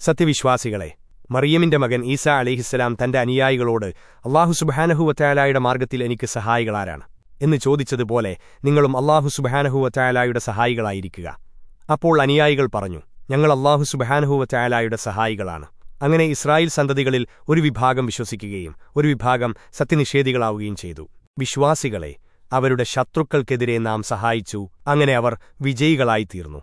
സത്യവിശ്വാസികളെ മറിയമിന്റെ മകൻ ഈസ അലിഹിസ്സലാം തന്റെ അനുയായികളോട് അള്ളാഹു സുബഹാനഹുവറ്റായാലായുടെ മാർഗത്തിൽ എനിക്ക് സഹായികളാരാണ് എന്ന് ചോദിച്ചതുപോലെ നിങ്ങളും അള്ളാഹു സുബഹാനഹുവറ്റായാലായുടെ സഹായികളായിരിക്കുക. അപ്പോൾ അനുയായികൾ പറഞ്ഞു ഞങ്ങൾ അള്ളാഹു സുബഹാനഹുവറ്റായാലായുടെ സഹായികളാണ്. അങ്ങനെ ഇസ്രായേൽ സന്തതികളിൽ ഒരു വിഭാഗം വിശ്വസിക്കുകയും ഒരു വിഭാഗം സത്യനിഷേധികളാവുകയും ചെയ്തു. വിശ്വാസികളെ അവരുടെ ശത്രുക്കൾക്കെതിരെ നാം സഹായിച്ചു അങ്ങനെ അവർ വിജയികളായിത്തീർന്നു.